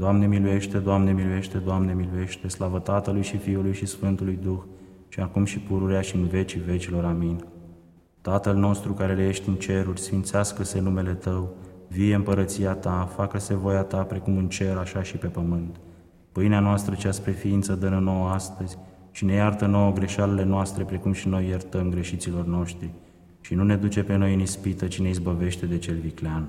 Doamne miluiește, Doamne miluiește, Doamne miluiește, slavă Tatălui și Fiului și Sfântului Duh, și acum și pururea și în vecii vecilor. Amin. Tatăl nostru care le ești în ceruri, sfințească-se numele Tău, vie împărăția Ta, facă-se voia Ta precum în cer, așa și pe pământ. Pâinea noastră cea spre ființă dă nouă astăzi și ne iartă nouă greșalele noastre, precum și noi iertăm greșiților noștri. Și nu ne duce pe noi în ispită, ci ne izbăvește de cel viclean.